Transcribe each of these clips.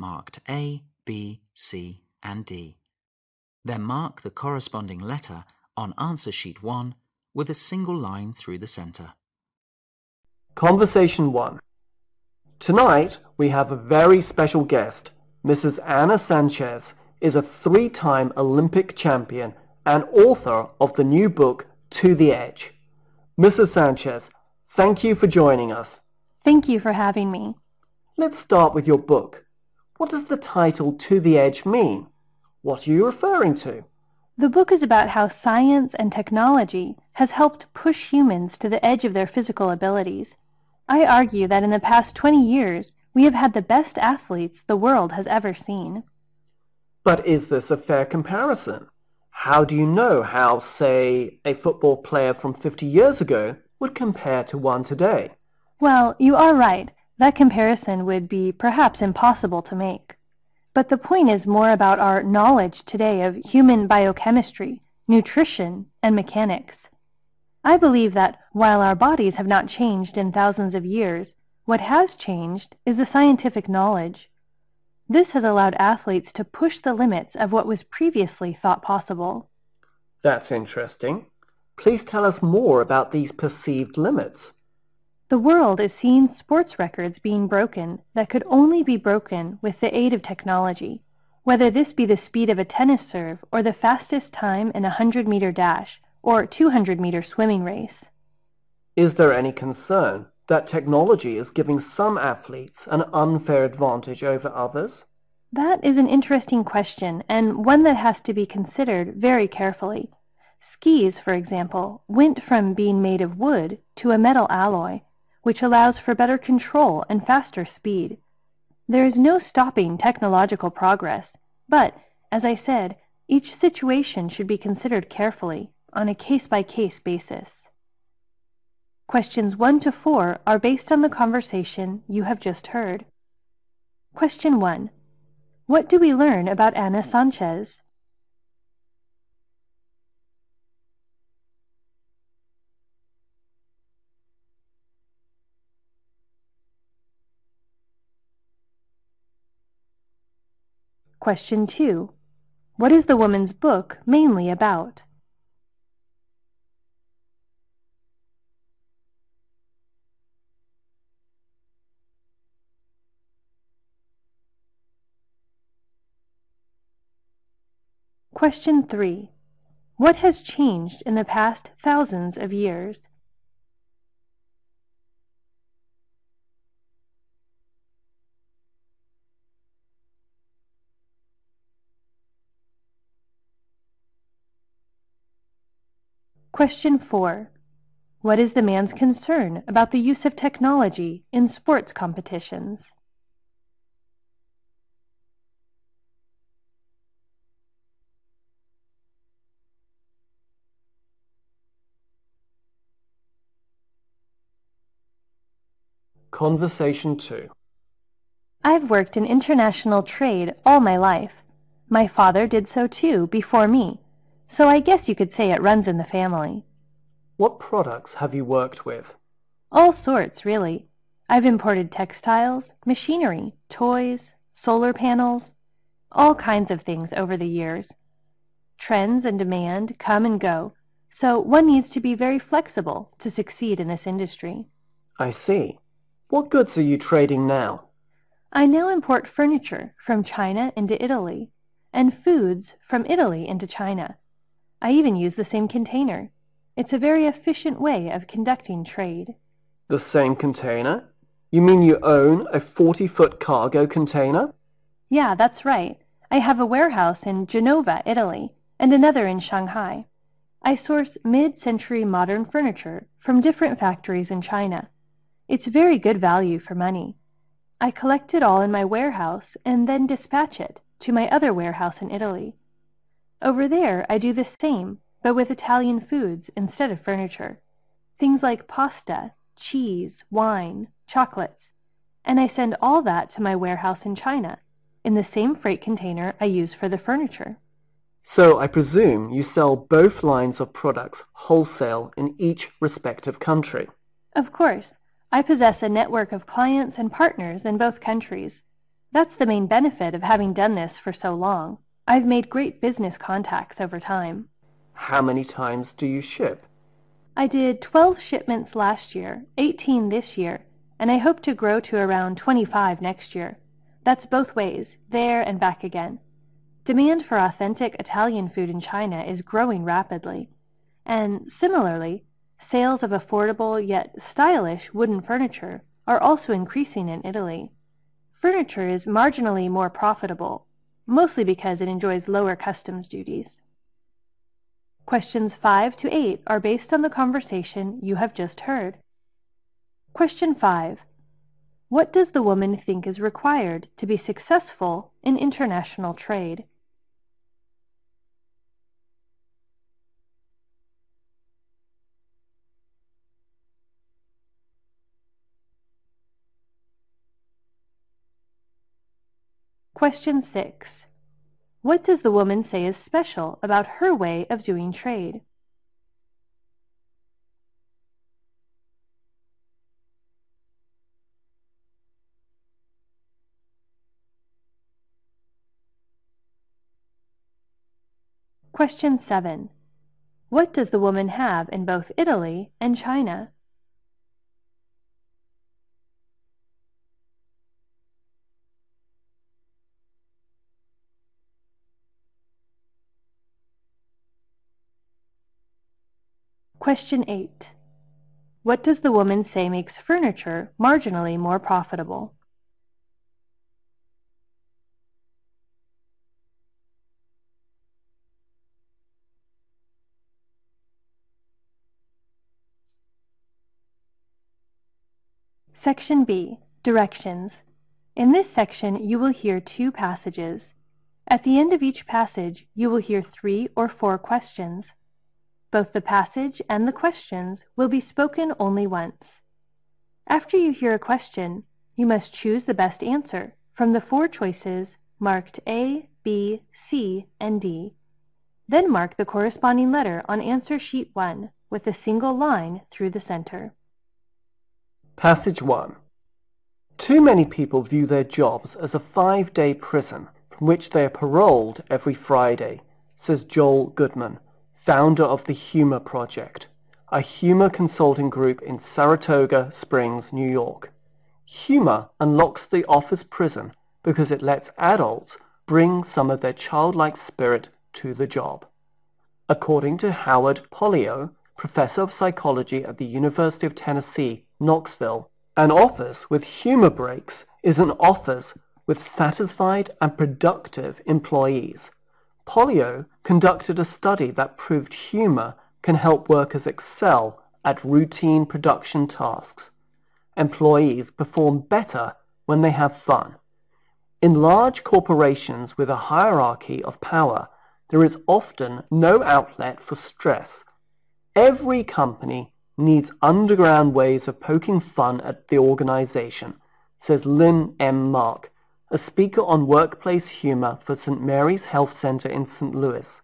marked A, B, C, and D. Then mark the corresponding letter on answer sheet 1 with a single line through the center. Conversation 1 Tonight we have a very special guest. Mrs. Anna Sanchez is a three-time Olympic champion and author of the new book To the Edge. Mrs. Sanchez, thank you for joining us. Thank you for having me. Let's start with your book. What does the title To the Edge mean? What are you referring to? The book is about how science and technology has helped push humans to the edge of their physical abilities. I argue that in the past 20 years, we have had the best athletes the world has ever seen. But is this a fair comparison? How do you know how, say, a football player from 50 years ago would compare to one today? Well, you are right. That comparison would be perhaps impossible to make. But the point is more about our knowledge today of human biochemistry, nutrition, and mechanics. I believe that while our bodies have not changed in thousands of years, what has changed is the scientific knowledge. This has allowed athletes to push the limits of what was previously thought possible. That's interesting. Please tell us more about these perceived limits. The world is seeing sports records being broken that could only be broken with the aid of technology, whether this be the speed of a tennis serve or the fastest time in a 100 meter dash or 200 meter swimming race. Is there any concern that technology is giving some athletes an unfair advantage over others? That is an interesting question and one that has to be considered very carefully. Skis, for example, went from being made of wood to a metal alloy, which allows for better control and faster speed. There is no stopping technological progress, but, as I said, each situation should be considered carefully on a case-by-case basis. Questions 1 to 4 are based on the conversation you have just heard. Question 1. What do we learn about Anna Sanchez? Question 2. What is the woman's book mainly about? Question 3. What has changed in the past thousands of years? Question 4. What is the man's concern about the use of technology in sports competitions? Conversation 2 I've worked in international trade all my life. My father did so too, before me, so I guess you could say it runs in the family. What products have you worked with? All sorts, really. I've imported textiles, machinery, toys, solar panels, all kinds of things over the years. Trends and demand come and go, so one needs to be very flexible to succeed in this industry. I see. What goods are you trading now? I now import furniture from China into Italy, and foods from Italy into China. I even use the same container. It's a very efficient way of conducting trade. The same container? You mean you own a 40-foot cargo container? Yeah, that's right. I have a warehouse in Genova, Italy, and another in Shanghai. I source mid-century modern furniture from different factories in China. It's very good value for money. I collect it all in my warehouse and then dispatch it to my other warehouse in Italy. Over there I do the same, but with Italian foods instead of furniture. Things like pasta, cheese, wine, chocolates. And I send all that to my warehouse in China, in the same freight container I use for the furniture. So I presume you sell both lines of products wholesale in each respective country. Of course. I possess a network of clients and partners in both countries. That's the main benefit of having done this for so long. I've made great business contacts over time. How many times do you ship? I did 12 shipments last year, 18 this year, and I hope to grow to around 25 next year. That's both ways, there and back again. Demand for authentic Italian food in China is growing rapidly. And similarly, Sales of affordable yet stylish wooden furniture are also increasing in Italy. Furniture is marginally more profitable, mostly because it enjoys lower customs duties. Questions 5 to 8 are based on the conversation you have just heard. Question 5. What does the woman think is required to be successful in international trade? Question 6. What does the woman say is special about her way of doing trade? Question 7. What does the woman have in both Italy and China? Question 8. What does the woman say makes furniture marginally more profitable? Section B. Directions. In this section you will hear two passages. At the end of each passage you will hear three or four questions. Both the passage and the questions will be spoken only once. After you hear a question, you must choose the best answer from the four choices marked A, B, C, and D. Then mark the corresponding letter on answer sheet 1 with a single line through the center. Passage 1. Too many people view their jobs as a five-day prison from which they are paroled every Friday, says Joel Goodman, founder of the Humor Project, a humor consulting group in Saratoga Springs, New York. Humor unlocks the office prison because it lets adults bring some of their childlike spirit to the job. According to Howard Pollio, professor of psychology at the University of Tennessee, Knoxville, an office with humor breaks is an office with satisfied and productive employees Pollio conducted a study that proved humor can help workers excel at routine production tasks. Employees perform better when they have fun. In large corporations with a hierarchy of power, there is often no outlet for stress. Every company needs underground ways of poking fun at the organization, says Lynn M. Mark, a speaker on workplace humor for St. Mary's Health Center in St. Louis.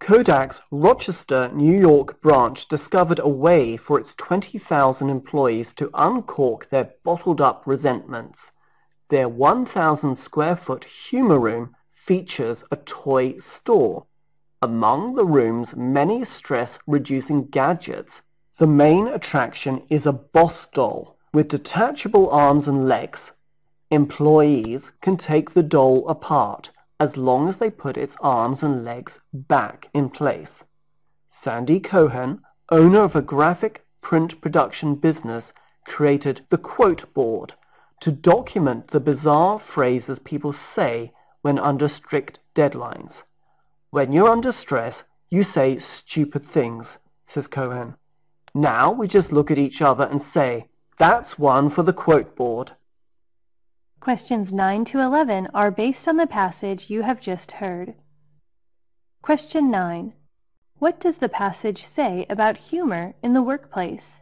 Kodak's Rochester, New York branch discovered a way for its 20,000 employees to uncork their bottled up resentments. Their 1,000 square foot humor room features a toy store. Among the room's many stress reducing gadgets, the main attraction is a boss doll with detachable arms and legs Employees can take the doll apart as long as they put its arms and legs back in place. Sandy Cohen, owner of a graphic print production business, created the quote board to document the bizarre phrases people say when under strict deadlines. When you're under stress, you say stupid things, says Cohen. Now we just look at each other and say, that's one for the quote board. Questions 9 to 11 are based on the passage you have just heard. Question 9. What does the passage say about humor in the workplace?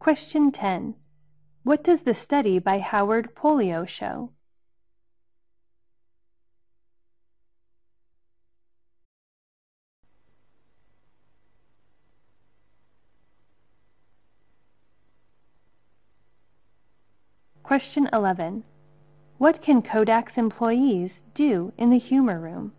Question 10. What does the study by Howard Pollio show? Question 11. What can Kodak's employees do in the humor room?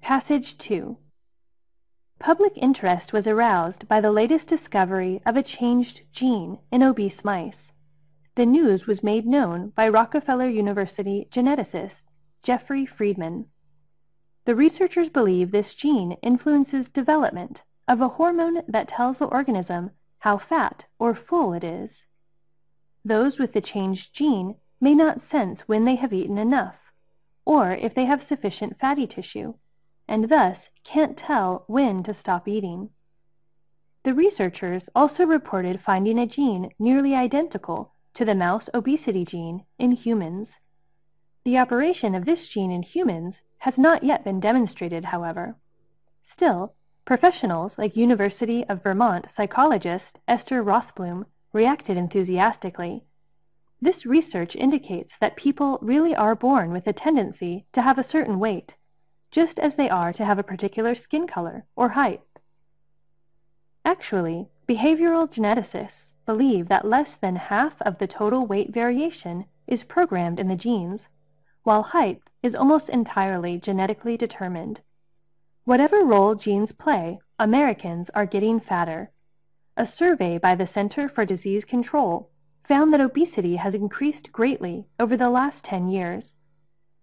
Passage 2. Public interest was aroused by the latest discovery of a changed gene in obese mice. The news was made known by Rockefeller University geneticist Jeffrey Friedman. The researchers believe this gene influences development of a hormone that tells the organism how fat or full it is. Those with the changed gene may not sense when they have eaten enough, or if they have sufficient fatty tissue and thus can't tell when to stop eating. The researchers also reported finding a gene nearly identical to the mouse obesity gene in humans. The operation of this gene in humans has not yet been demonstrated, however. Still, professionals like University of Vermont psychologist Esther Rothblum reacted enthusiastically. This research indicates that people really are born with a tendency to have a certain weight just as they are to have a particular skin color or height. Actually, behavioral geneticists believe that less than half of the total weight variation is programmed in the genes, while height is almost entirely genetically determined. Whatever role genes play, Americans are getting fatter. A survey by the Center for Disease Control found that obesity has increased greatly over the last 10 years.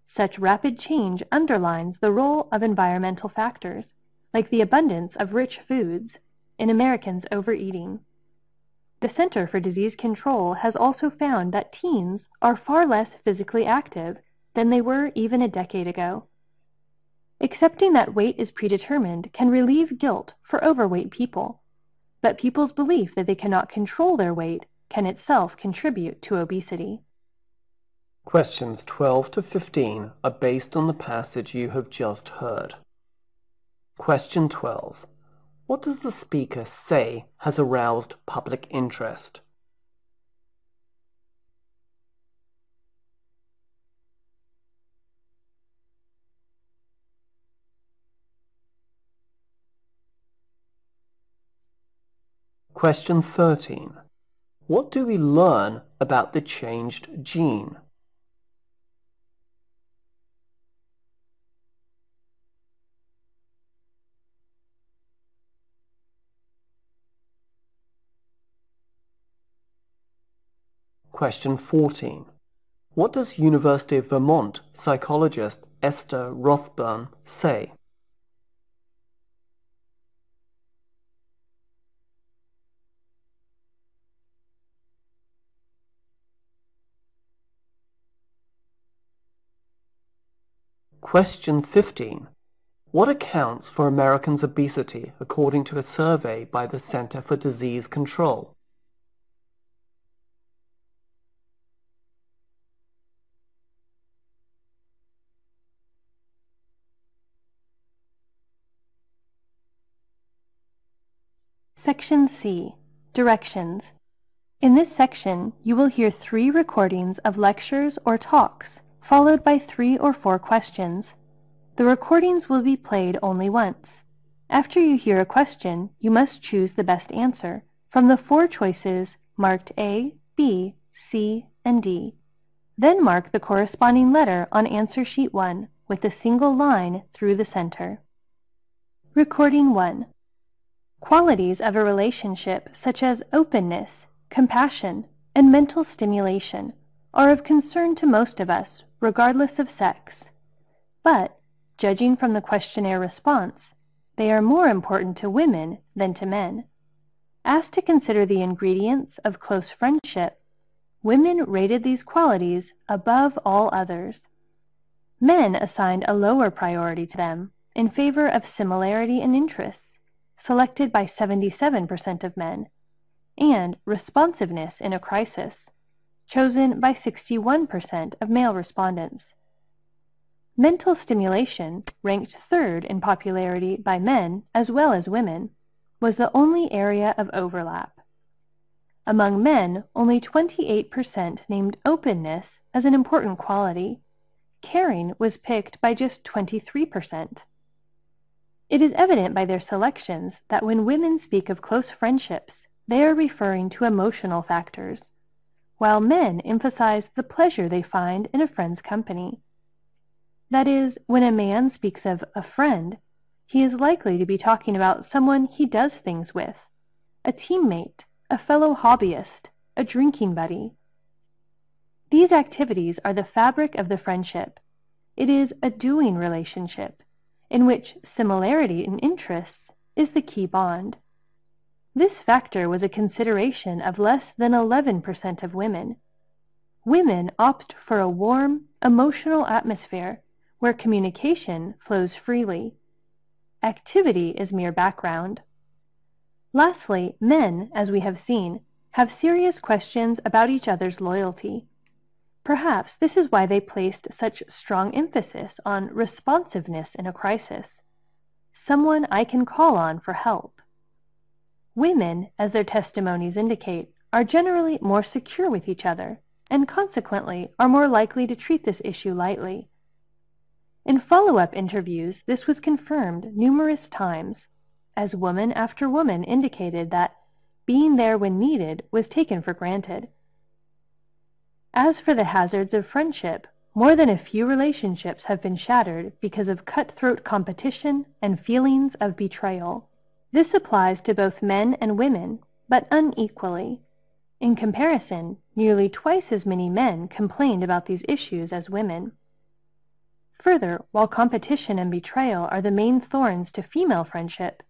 Such rapid change underlines the role of environmental factors, like the abundance of rich foods, in Americans' overeating. The Center for Disease Control has also found that teens are far less physically active than they were even a decade ago. Accepting that weight is predetermined can relieve guilt for overweight people, but people's belief that they cannot control their weight can itself contribute to obesity. Questions 12 to 15 are based on the passage you have just heard. Question 12. What does the speaker say has aroused public interest? Question 13. What do we learn about the changed gene? Question 14. What does University of Vermont psychologist Esther Rothblum say? Question 15. What accounts for Americans' obesity according to a survey by the Center for Disease Control? Section C. Directions. In this section you will hear three recordings of lectures or talks, followed by three or four questions. The recordings will be played only once. After you hear a question, you must choose the best answer from the four choices marked A, B, C, and D. Then mark the corresponding letter on answer sheet 1 with a single line through the center. Recording 1. Qualities of a relationship such as openness, compassion, and mental stimulation are of concern to most of us regardless of sex. But judging from the questionnaire response, they are more important to women than to men. Asked to consider the ingredients of close friendship, women rated these qualities above all others. Men assigned a lower priority to them in favor of similarity in interests, selected by 77% of men, and responsiveness in a crisis, chosen by 61% of male respondents. Mental stimulation, ranked third in popularity by men as well as women, was the only area of overlap. Among men, only 28% named openness as an important quality. Caring was picked by just 23%. It is evident by their selections that when women speak of close friendships, they are referring to emotional factors, while men emphasize the pleasure they find in a friend's company. That is, when a man speaks of a friend, he is likely to be talking about someone he does things with, a teammate, a fellow hobbyist, a drinking buddy. These activities are the fabric of the friendship. It is a doing relationship, in which similarity in interests is the key bond. This factor was a consideration of less than 11% of women. Women opt for a warm, emotional atmosphere where communication flows freely. Activity is mere background. Lastly, men, as we have seen, have serious questions about each other's loyalty. Perhaps this is why they placed such strong emphasis on responsiveness in a crisis. Someone I can call on for help. Women, as their testimonies indicate, are generally more secure with each other, and consequently are more likely to treat this issue lightly. In follow-up interviews this was confirmed numerous times, as woman after woman indicated that being there when needed was taken for granted. As for the hazards of friendship, more than a few relationships have been shattered because of cutthroat competition and feelings of betrayal. This applies to both men and women, but unequally. In comparison, nearly twice as many men complained about these issues as women. Further, while competition and betrayal are the main thorns to female friendship,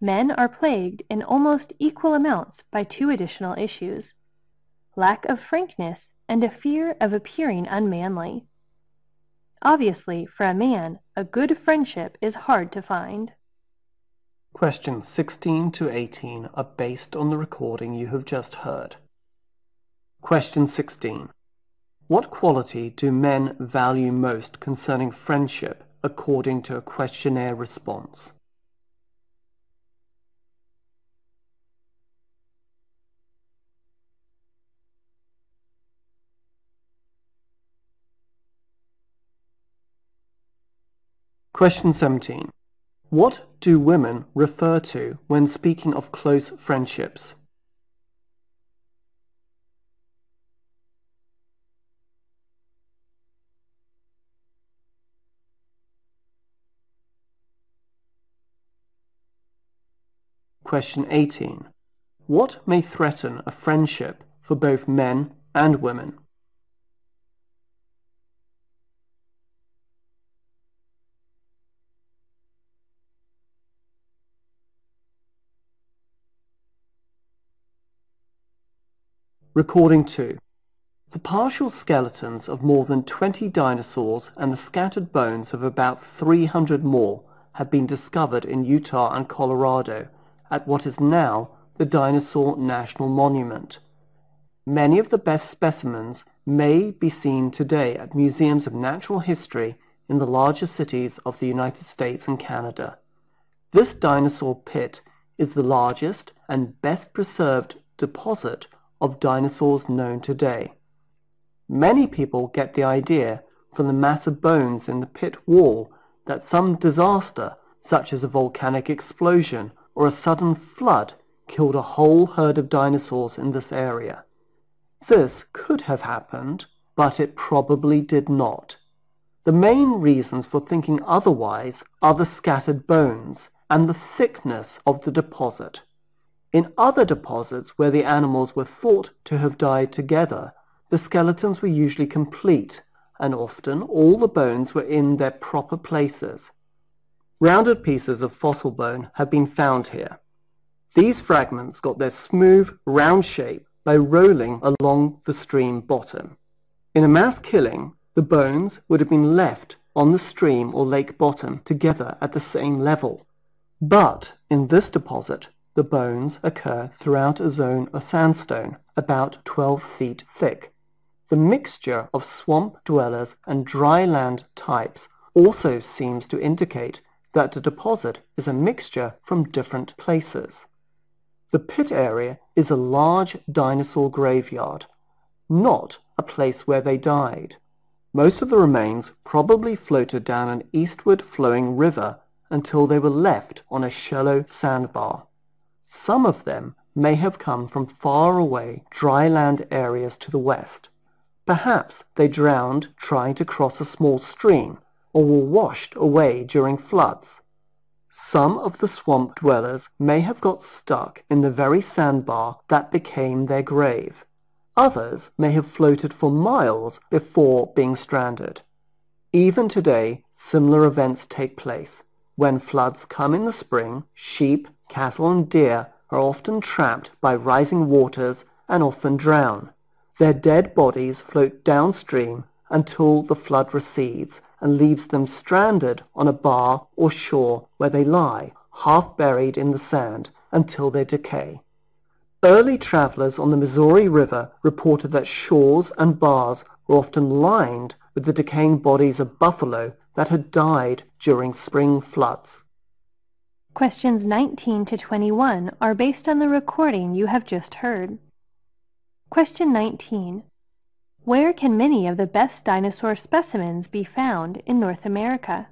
men are plagued in almost equal amounts by two additional issues lack of frankness and a fear of appearing unmanly. Obviously, for a man, a good friendship is hard to find. Questions 16 to 18 are based on the recording you have just heard. Question 16. What quality do men value most concerning friendship according to a questionnaire response? Question 17. What do women refer to when speaking of close friendships? Question 18. What may threaten a friendship for both men and women? Recording 2. The partial skeletons of more than 20 dinosaurs and the scattered bones of about 300 more have been discovered in Utah and Colorado at what is now the Dinosaur National Monument. Many of the best specimens may be seen today at museums of natural history in the larger cities of the United States and Canada. This dinosaur pit is the largest and best preserved deposit of dinosaurs known today. Many people get the idea from the mass of bones in the pit wall that some disaster, such as a volcanic explosion or a sudden flood killed a whole herd of dinosaurs in this area. This could have happened, but it probably did not. The main reasons for thinking otherwise are the scattered bones and the thickness of the deposit. In other deposits where the animals were thought to have died together, the skeletons were usually complete and often all the bones were in their proper places. Rounded pieces of fossil bone have been found here. These fragments got their smooth, round shape by rolling along the stream bottom. In a mass killing, the bones would have been left on the stream or lake bottom together at the same level. But in this deposit, the bones occur throughout a zone of sandstone about 12 feet thick. The mixture of swamp dwellers and dry land types also seems to indicate that the deposit is a mixture from different places. The pit area is a large dinosaur graveyard, not a place where they died. Most of the remains probably floated down an eastward flowing river until they were left on a shallow sandbar. Some of them may have come from far away dry land areas to the west. Perhaps they drowned trying to cross a small stream or were washed away during floods. Some of the swamp dwellers may have got stuck in the very sandbar that became their grave. Others may have floated for miles before being stranded. Even today, similar events take place. When floods come in the spring, sheep, cattle, and deer are often trapped by rising waters and often drown. Their dead bodies float downstream until the flood recedes and leaves them stranded on a bar or shore where they lie, half buried in the sand, until they decay. Early travelers on the Missouri River reported that shores and bars were often lined with the decaying bodies of buffalo that had died during spring floods. Questions 19 to 21 are based on the recording you have just heard. Question 19. Where can many of the best dinosaur specimens be found in North America?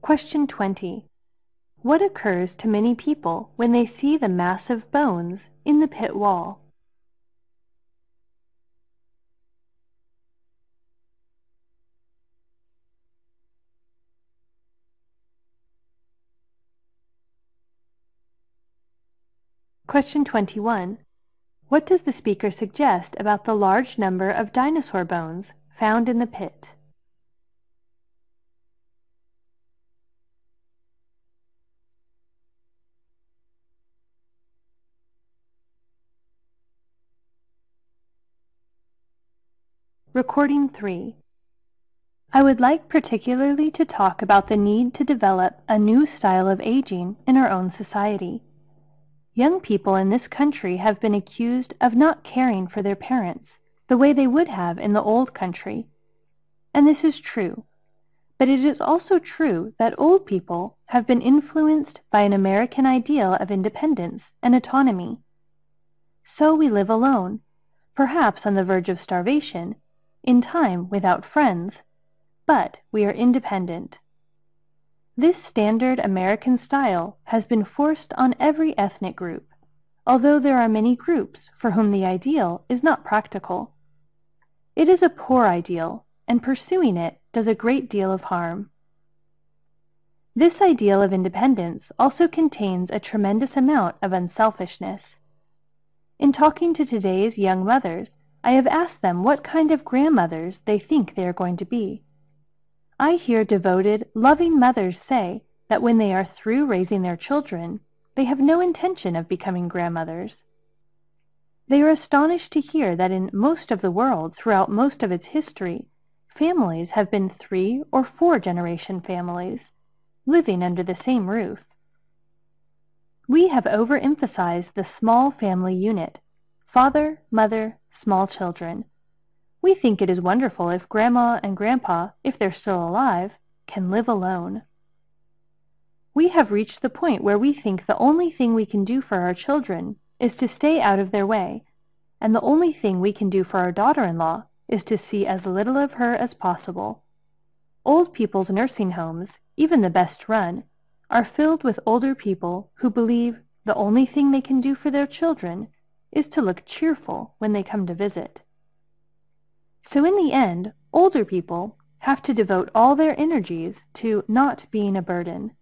Question 20. What occurs to many people when they see the massive bones in the pit wall? Question 21. What does the speaker suggest about the large number of dinosaur bones found in the pit? Recording 3. I would like particularly to talk about the need to develop a new style of aging in our own society. Young people in this country have been accused of not caring for their parents the way they would have in the old country. And this is true. But it is also true that old people have been influenced by an American ideal of independence and autonomy. So we live alone, perhaps on the verge of starvation, in time without friends, but we are independent. This standard American style has been forced on every ethnic group, although there are many groups for whom the ideal is not practical. It is a poor ideal, and pursuing it does a great deal of harm. This ideal of independence also contains a tremendous amount of unselfishness. In talking to today's young mothers, I have asked them what kind of grandmothers they think they are going to be. I hear devoted, loving mothers say that when they are through raising their children, they have no intention of becoming grandmothers. They are astonished to hear that in most of the world throughout most of its history, families have been three or four generation families, living under the same roof. We have overemphasized the small family unit, father, mother, small children, we think it is wonderful if Grandma and Grandpa, if they're still alive, can live alone. We have reached the point where we think the only thing we can do for our children is to stay out of their way, and the only thing we can do for our daughter-in-law is to see as little of her as possible. Old people's nursing homes, even the best run, are filled with older people who believe the only thing they can do for their children is to look cheerful when they come to visit. So in the end, older people, have to devote all their energies to not being a burden.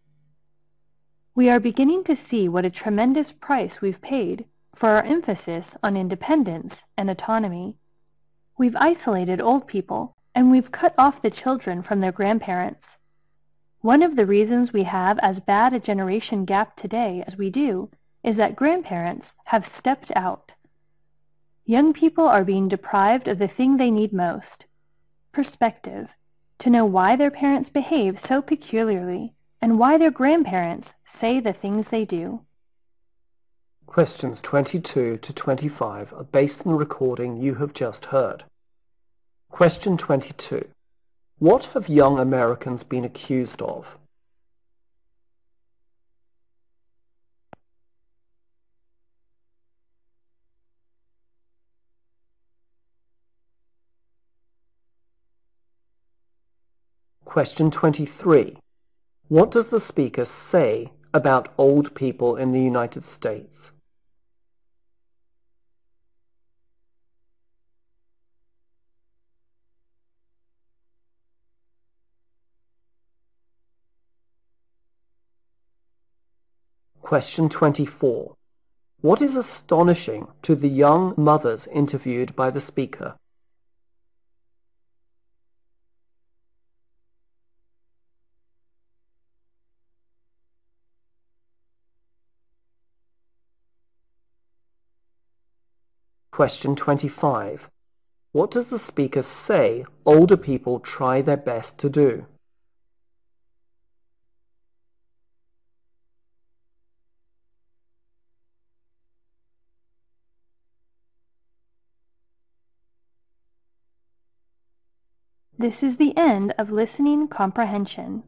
We are beginning to see what a tremendous price we've paid for our emphasis on independence and autonomy. We've isolated old people, and we've cut off the children from their grandparents. One of the reasons we have as bad a generation gap today as we do is that grandparents have stepped out. Young people are being deprived of the thing they need most, perspective, to know why their parents behave so peculiarly and why their grandparents say the things they do. Questions 22 to 25 are based on the recording you have just heard. Question 22. What have young Americans been accused of? Question 23. What does the speaker say about old people in the United States? Question 24. What is astonishing to the young mothers interviewed by the speaker? Question 25. What does the speaker say older people try their best to do? This is the end of listening comprehension.